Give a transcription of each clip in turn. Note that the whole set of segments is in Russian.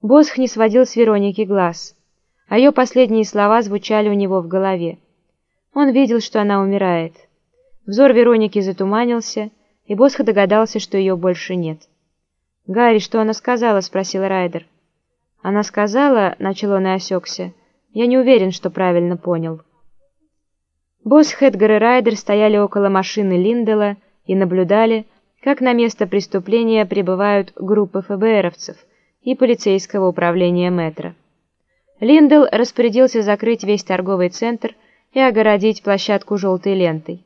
Босх не сводил с Вероники глаз, а ее последние слова звучали у него в голове. Он видел, что она умирает. Взор Вероники затуманился, и Босх догадался, что ее больше нет. «Гарри, что она сказала?» — спросил Райдер. «Она сказала...» — начал он и осекся. «Я не уверен, что правильно понял». Босх, Эдгар и Райдер стояли около машины Линдела и наблюдали, как на место преступления прибывают группы ФБРовцев — и полицейского управления метро. Линдл распорядился закрыть весь торговый центр и огородить площадку желтой лентой.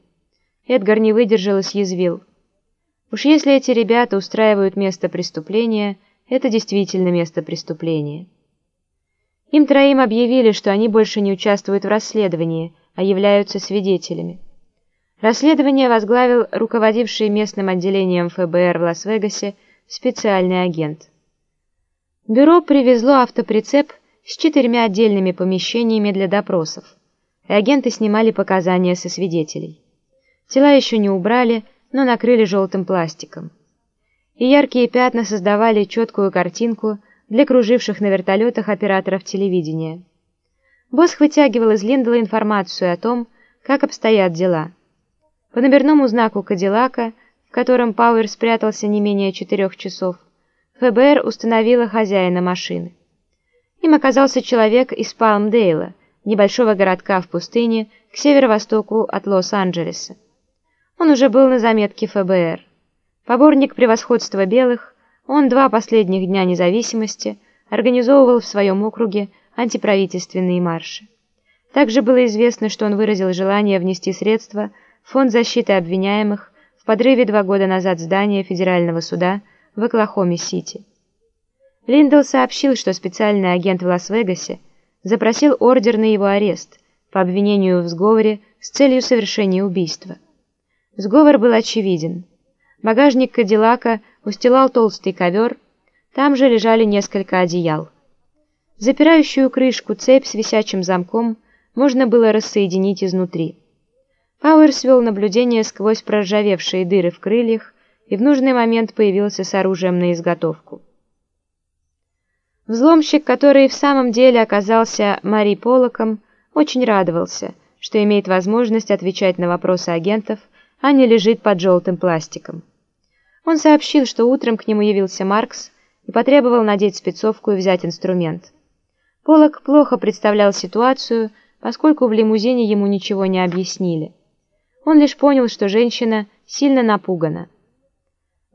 Эдгар не выдержал и съязвил. Уж если эти ребята устраивают место преступления, это действительно место преступления. Им троим объявили, что они больше не участвуют в расследовании, а являются свидетелями. Расследование возглавил руководивший местным отделением ФБР в Лас-Вегасе специальный агент. Бюро привезло автоприцеп с четырьмя отдельными помещениями для допросов, и агенты снимали показания со свидетелей. Тела еще не убрали, но накрыли желтым пластиком. И яркие пятна создавали четкую картинку для круживших на вертолетах операторов телевидения. Босх вытягивал из Линдла информацию о том, как обстоят дела. По номерному знаку Кадиллака, в котором Пауэр спрятался не менее четырех часов, ФБР установило хозяина машины. Им оказался человек из Палмдейла, небольшого городка в пустыне к северо-востоку от Лос-Анджелеса. Он уже был на заметке ФБР. Поборник превосходства белых, он два последних дня независимости организовывал в своем округе антиправительственные марши. Также было известно, что он выразил желание внести средства в Фонд защиты обвиняемых в подрыве два года назад здания Федерального суда в Оклахоме-Сити. Линдл сообщил, что специальный агент в Лас-Вегасе запросил ордер на его арест по обвинению в сговоре с целью совершения убийства. Сговор был очевиден. Багажник Кадиллака устилал толстый ковер, там же лежали несколько одеял. Запирающую крышку цепь с висячим замком можно было рассоединить изнутри. Пауэр свел наблюдение сквозь проржавевшие дыры в крыльях и в нужный момент появился с оружием на изготовку. Взломщик, который в самом деле оказался Мари Полоком, очень радовался, что имеет возможность отвечать на вопросы агентов, а не лежит под желтым пластиком. Он сообщил, что утром к нему явился Маркс и потребовал надеть спецовку и взять инструмент. Полок плохо представлял ситуацию, поскольку в лимузине ему ничего не объяснили. Он лишь понял, что женщина сильно напугана.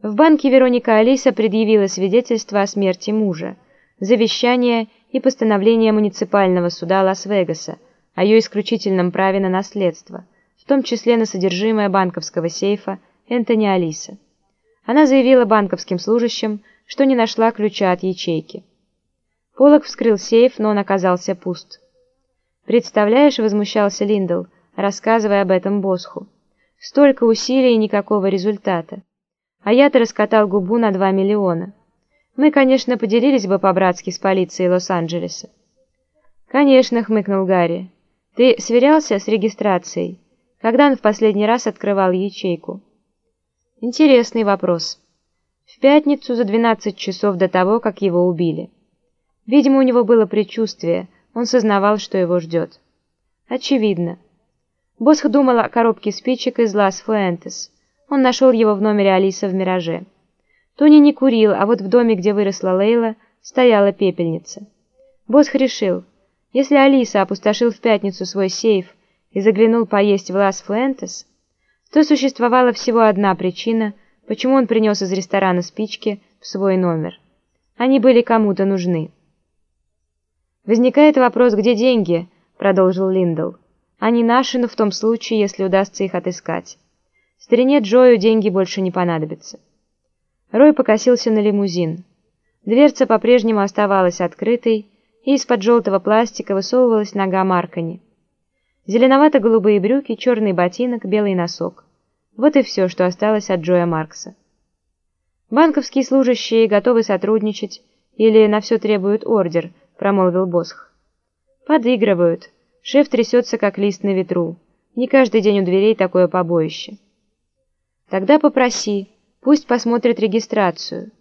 В банке Вероника Алиса предъявила свидетельство о смерти мужа, завещание и постановление муниципального суда Лас-Вегаса о ее исключительном праве на наследство, в том числе на содержимое банковского сейфа Энтони Алиса. Она заявила банковским служащим, что не нашла ключа от ячейки. Полок вскрыл сейф, но он оказался пуст. «Представляешь», — возмущался Линдл, рассказывая об этом Босху, — «столько усилий и никакого результата» а я-то раскатал губу на два миллиона. Мы, конечно, поделились бы по-братски с полицией Лос-Анджелеса. «Конечно», — хмыкнул Гарри. «Ты сверялся с регистрацией? Когда он в последний раз открывал ячейку?» «Интересный вопрос. В пятницу за 12 часов до того, как его убили. Видимо, у него было предчувствие, он сознавал, что его ждет. Очевидно. Босх думал о коробке спичек из Лас Фуэнтес. Он нашел его в номере Алисы в «Мираже». Тони не курил, а вот в доме, где выросла Лейла, стояла пепельница. Босх решил, если Алиса опустошил в пятницу свой сейф и заглянул поесть в Лас Фуэнтес, то существовала всего одна причина, почему он принес из ресторана спички в свой номер. Они были кому-то нужны. «Возникает вопрос, где деньги?» — продолжил Линдл. «Они наши, но в том случае, если удастся их отыскать». Старине Джою деньги больше не понадобятся. Рой покосился на лимузин. Дверца по-прежнему оставалась открытой, и из-под желтого пластика высовывалась нога Маркани. Зеленовато-голубые брюки, черный ботинок, белый носок. Вот и все, что осталось от Джоя Маркса. «Банковские служащие готовы сотрудничать или на все требуют ордер», — промолвил Босх. «Подыгрывают. Шеф трясется, как лист на ветру. Не каждый день у дверей такое побоище». Тогда попроси, пусть посмотрит регистрацию.